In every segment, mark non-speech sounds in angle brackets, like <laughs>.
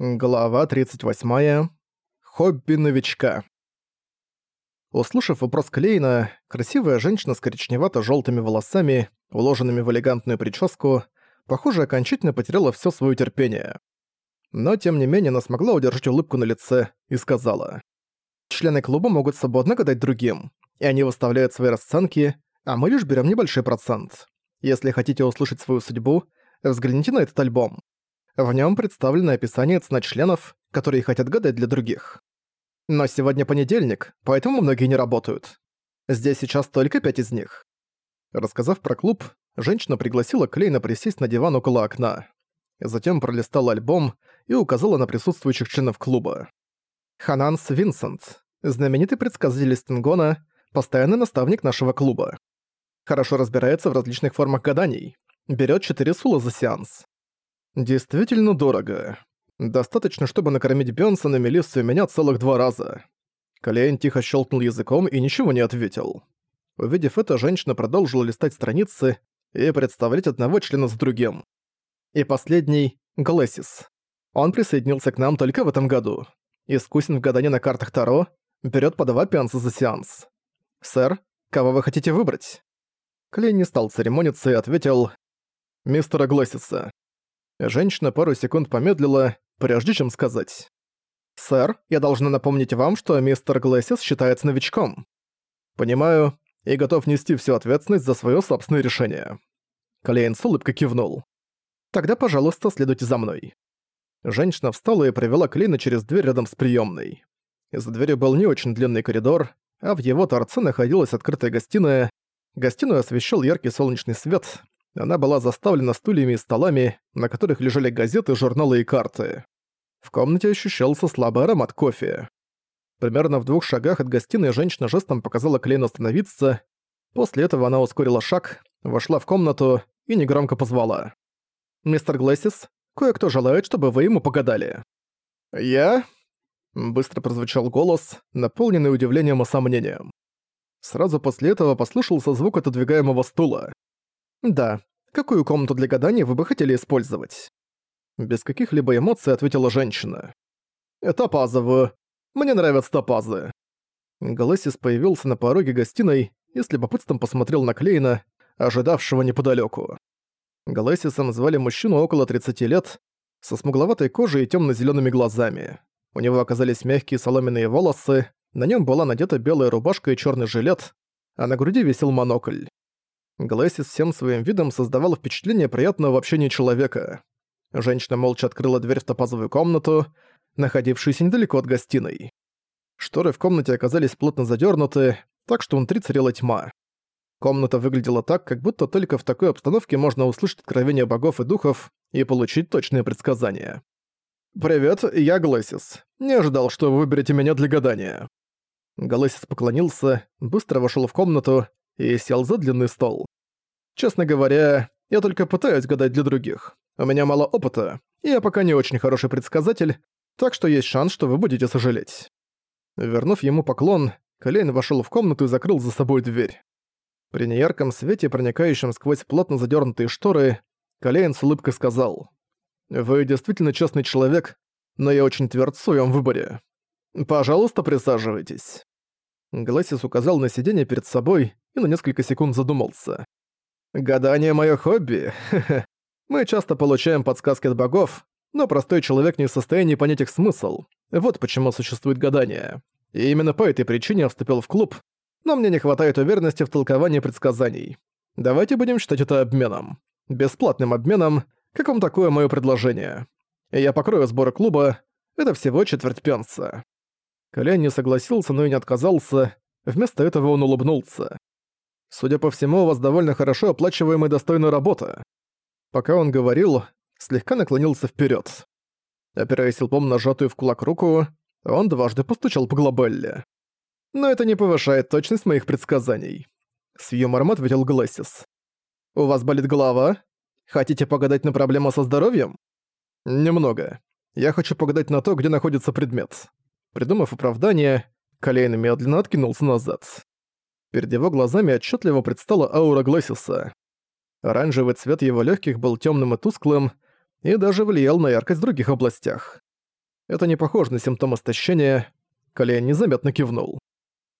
Глава 38. Хобби новичка. Услышав вопрос Клейна, красивая женщина с коричневато-желтыми волосами, уложенными в элегантную прическу, похоже, окончательно потеряла все свое терпение. Но, тем не менее, она смогла удержать улыбку на лице и сказала. «Члены клуба могут свободно гадать другим, и они выставляют свои расценки, а мы лишь берем небольшой процент. Если хотите услышать свою судьбу, взгляните на этот альбом. В нем представлено описание цена членов, которые хотят гадать для других. Но сегодня понедельник, поэтому многие не работают. Здесь сейчас только пять из них. Рассказав про клуб, женщина пригласила Клейна присесть на диван около окна. Затем пролистала альбом и указала на присутствующих членов клуба. Хананс Винсент, знаменитый предсказатель Стенгона, постоянный наставник нашего клуба. Хорошо разбирается в различных формах гаданий. Берет 4 сула за сеанс. Действительно дорого. Достаточно, чтобы накормить Бёнсона, Мелиссу и меня целых два раза. Колейн тихо щелкнул языком и ничего не ответил. Увидев это, женщина продолжила листать страницы и представлять одного члена с другим. И последний — Глэсис. Он присоединился к нам только в этом году. Искусен в гадании на картах Таро, берет по два пианца за сеанс. «Сэр, кого вы хотите выбрать?» Клей не стал церемониться и ответил «Мистера Глэсиса». Женщина пару секунд помедлила, прежде чем сказать. «Сэр, я должна напомнить вам, что мистер Глэсис считается новичком. Понимаю, и готов нести всю ответственность за свое собственное решение». Клейн с улыбкой кивнул. «Тогда, пожалуйста, следуйте за мной». Женщина встала и провела Клейна через дверь рядом с приемной. За дверью был не очень длинный коридор, а в его торце находилась открытая гостиная. Гостиную освещал яркий солнечный свет, она была заставлена стульями и столами, на которых лежали газеты, журналы и карты. В комнате ощущался слабый аромат кофе. Примерно в двух шагах от гостиной женщина жестом показала Клейну остановиться. После этого она ускорила шаг, вошла в комнату и негромко позвала. «Мистер Глэссис, кое-кто желает, чтобы вы ему погадали». «Я?» Быстро прозвучал голос, наполненный удивлением и сомнением. Сразу после этого послышался звук отодвигаемого стула. «Да. Какую комнату для гадания вы бы хотели использовать?» Без каких-либо эмоций ответила женщина. «Топазовую. Мне нравятся топазы». Галесис появился на пороге гостиной и с любопытством посмотрел на Клейна, ожидавшего неподалеку. Галесисом звали мужчину около 30 лет, со смугловатой кожей и темно зелеными глазами. У него оказались мягкие соломенные волосы, на нем была надета белая рубашка и черный жилет, а на груди висел монокль. Глэсис всем своим видом создавал впечатление приятного в общении человека. Женщина молча открыла дверь в топазовую комнату, находившуюся недалеко от гостиной. Шторы в комнате оказались плотно задернуты, так что внутри царила тьма. Комната выглядела так, как будто только в такой обстановке можно услышать откровения богов и духов и получить точные предсказания. «Привет, я Глэсис. Не ожидал, что вы выберете меня для гадания». Глэсис поклонился, быстро вошел в комнату и сел за длинный стол. Честно говоря, я только пытаюсь гадать для других. У меня мало опыта, и я пока не очень хороший предсказатель, так что есть шанс, что вы будете сожалеть. Вернув ему поклон, Колейн вошел в комнату и закрыл за собой дверь. При неярком свете, проникающем сквозь плотно задернутые шторы, Колейн с улыбкой сказал, «Вы действительно честный человек, но я очень тверд в своем выборе. Пожалуйста, присаживайтесь». Гласис указал на сиденье перед собой и на несколько секунд задумался. «Гадание — моё хобби. <laughs> Мы часто получаем подсказки от богов, но простой человек не в состоянии понять их смысл. Вот почему существует гадание. И именно по этой причине я вступил в клуб, но мне не хватает уверенности в толковании предсказаний. Давайте будем считать это обменом. Бесплатным обменом. Как вам такое моё предложение? Я покрою сборы клуба. Это всего четверть пенса. Колян не согласился, но и не отказался. Вместо этого он улыбнулся. «Судя по всему, у вас довольно хорошо оплачиваемая достойная работа». Пока он говорил, слегка наклонился вперед. Опираясь лбом на сжатую в кулак руку, он дважды постучал по глобелле. «Но это не повышает точность моих предсказаний», — с юмором ответил Глэссис. «У вас болит голова? Хотите погадать на проблему со здоровьем?» «Немного. Я хочу погадать на то, где находится предмет. Придумав оправдание, Калейн медленно откинулся назад. Перед его глазами отчетливо предстала аура Глэссиса. Оранжевый цвет его легких был темным и тусклым, и даже влиял на яркость в других областях. Это не похоже на симптом истощения. Колейн незаметно кивнул.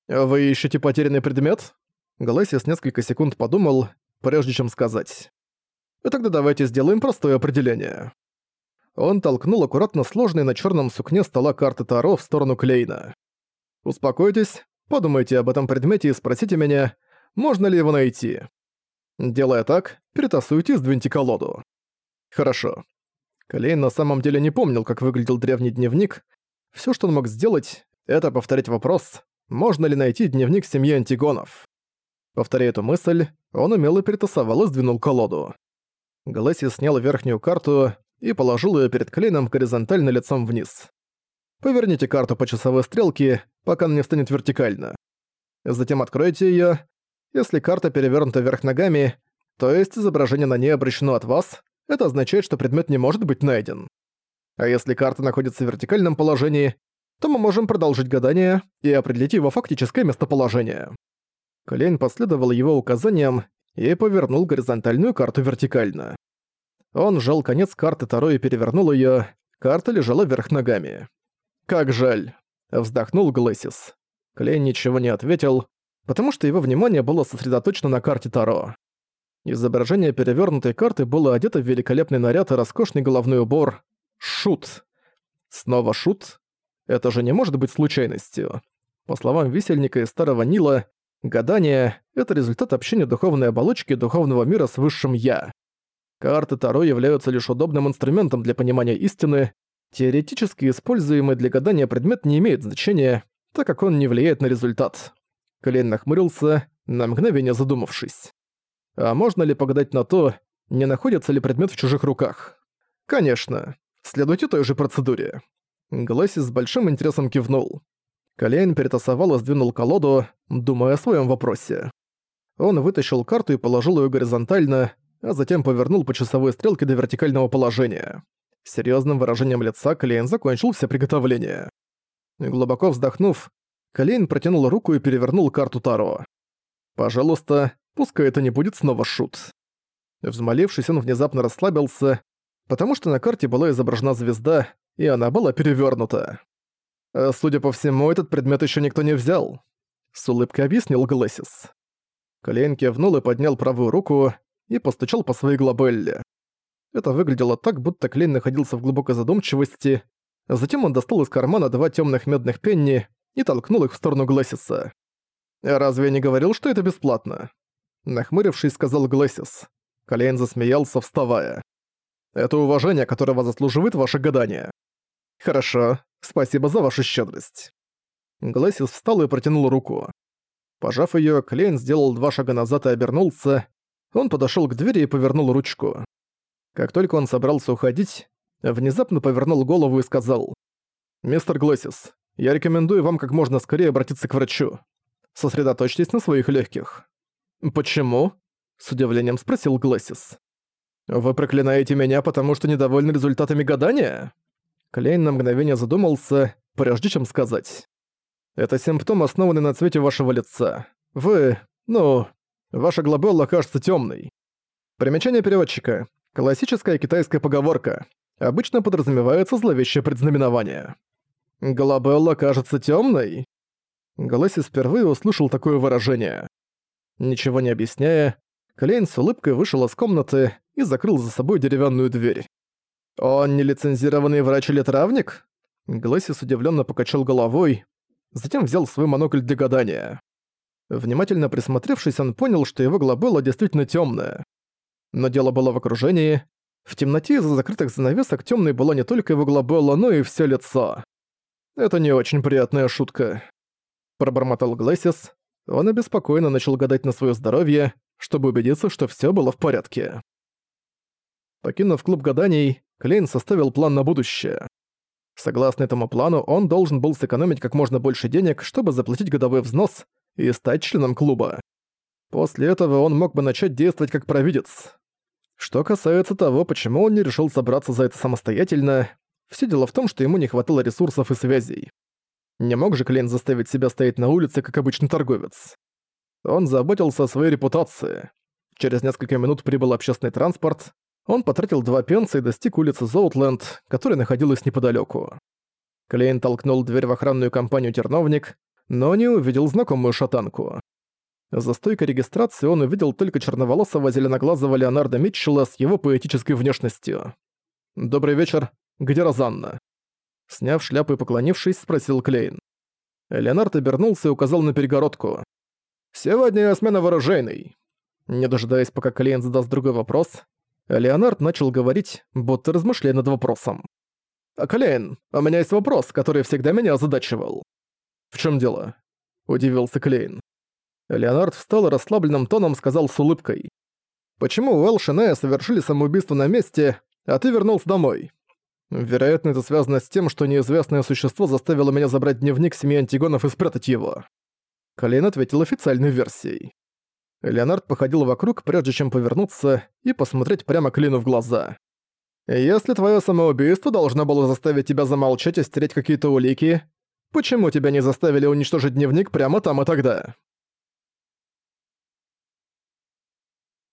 «Вы ищете потерянный предмет?» Галасис несколько секунд подумал, прежде чем сказать. «Тогда давайте сделаем простое определение». Он толкнул аккуратно сложный на черном сукне стола карты Таро в сторону Клейна. «Успокойтесь, подумайте об этом предмете и спросите меня, можно ли его найти. Делая так, перетасуйте и сдвиньте колоду». «Хорошо». Клейн на самом деле не помнил, как выглядел древний дневник. Все, что он мог сделать, это повторить вопрос, можно ли найти дневник семьи Антигонов. Повторяя эту мысль, он умело перетасовал и сдвинул колоду. Галаси снял верхнюю карту и положил ее перед Клейном горизонтально лицом вниз. Поверните карту по часовой стрелке, пока она не станет вертикально. Затем откройте ее. Если карта перевернута вверх ногами, то есть изображение на ней обращено от вас, это означает, что предмет не может быть найден. А если карта находится в вертикальном положении, то мы можем продолжить гадание и определить его фактическое местоположение. Клейн последовал его указаниям и повернул горизонтальную карту вертикально. Он сжал конец карты Таро и перевернул её. Карта лежала вверх ногами. «Как жаль!» — вздохнул Глэсис. Клейн ничего не ответил, потому что его внимание было сосредоточено на карте Таро. Изображение перевернутой карты было одето в великолепный наряд и роскошный головной убор. Шут. Снова шут? Это же не может быть случайностью. По словам висельника из Старого Нила, гадание — это результат общения духовной оболочки духовного мира с высшим «я». Карты Таро являются лишь удобным инструментом для понимания истины. Теоретически используемый для гадания предмет не имеет значения, так как он не влияет на результат. Клейн нахмурился, на мгновение задумавшись. А можно ли погадать на то, не находится ли предмет в чужих руках? Конечно. Следуйте той же процедуре. Глэсис с большим интересом кивнул. Колейн перетасовал и сдвинул колоду, думая о своем вопросе. Он вытащил карту и положил ее горизонтально, а затем повернул по часовой стрелке до вертикального положения. С серьёзным выражением лица Клейн закончил все приготовления. Глубоко вздохнув, Клейн протянул руку и перевернул карту Таро. «Пожалуйста, пускай это не будет снова шут». Взмолившись, он внезапно расслабился, потому что на карте была изображена звезда, и она была перевернута. А, судя по всему, этот предмет еще никто не взял. С улыбкой объяснил Глэсис. Клейн кивнул и поднял правую руку и постучал по своей глобелле. Это выглядело так, будто Клейн находился в глубокой задумчивости. Затем он достал из кармана два темных медных пенни и толкнул их в сторону Глэсиса. «Разве я не говорил, что это бесплатно?» Нахмурившись, сказал Глэсис. Клейн засмеялся, вставая. «Это уважение, которого заслуживает ваше гадание. «Хорошо, спасибо за вашу щедрость». Глэсис встал и протянул руку. Пожав её, Клейн сделал два шага назад и обернулся. Он подошёл к двери и повернул ручку. Как только он собрался уходить, внезапно повернул голову и сказал. «Мистер Глэсис, я рекомендую вам как можно скорее обратиться к врачу. Сосредоточьтесь на своих легких». «Почему?» — с удивлением спросил Глэсис. «Вы проклинаете меня, потому что недовольны результатами гадания?» Клейн на мгновение задумался, прежде чем сказать. «Это симптом, основанный на цвете вашего лица. Вы... ну... Ваша глобелла кажется темной. Примечание переводчика. Классическая китайская поговорка. Обычно подразумевается зловещее предзнаменование. «Глобелла кажется темной. Галасис впервые услышал такое выражение. Ничего не объясняя, Клейн с улыбкой вышел из комнаты и закрыл за собой деревянную дверь. «Он нелицензированный врач или травник?» Глэсис удивленно покачал головой, затем взял свой монокль для гадания. Внимательно присмотревшись, он понял, что его глобула действительно темная. Но дело было в окружении. В темноте из-за закрытых занавесок темной была не только его глобула, но и все лицо. «Это не очень приятная шутка», — пробормотал Глэсис. Он обеспокоенно начал гадать на свое здоровье, чтобы убедиться, что все было в порядке. Покинув клуб гаданий, Клейн составил план на будущее. Согласно этому плану, он должен был сэкономить как можно больше денег, чтобы заплатить годовой взнос и стать членом клуба. После этого он мог бы начать действовать как провидец. Что касается того, почему он не решил собраться за это самостоятельно, все дело в том, что ему не хватало ресурсов и связей. Не мог же Клейн заставить себя стоять на улице, как обычный торговец. Он заботился о своей репутации. Через несколько минут прибыл общественный транспорт, он потратил два пенса и достиг улицы Зоутленд, которая находилась неподалеку. Клейн толкнул дверь в охранную компанию «Терновник», но не увидел знакомую шатанку. За стойкой регистрации он увидел только черноволосого зеленоглазого Леонарда Митчелла с его поэтической внешностью. «Добрый вечер. Где Розанна?» Сняв шляпу и поклонившись, спросил Клейн. Леонард обернулся и указал на перегородку. «Сегодня смена вооружейной». Не дожидаясь, пока Клейн задаст другой вопрос, Леонард начал говорить, будто размышляя над вопросом. «Клейн, у меня есть вопрос, который всегда меня озадачивал». «В чем дело?» – удивился Клейн. Леонард встал и расслабленным тоном сказал с улыбкой. «Почему Уэлш и Нея совершили самоубийство на месте, а ты вернулся домой?» Вероятно, это связано с тем, что неизвестное существо заставило меня забрать дневник семьи Антигонов и спрятать его. Колейн ответил официальной версией. Леонард походил вокруг, прежде чем повернуться и посмотреть прямо Клину в глаза. «Если твое самоубийство должно было заставить тебя замолчать и стереть какие-то улики, почему тебя не заставили уничтожить дневник прямо там и тогда?»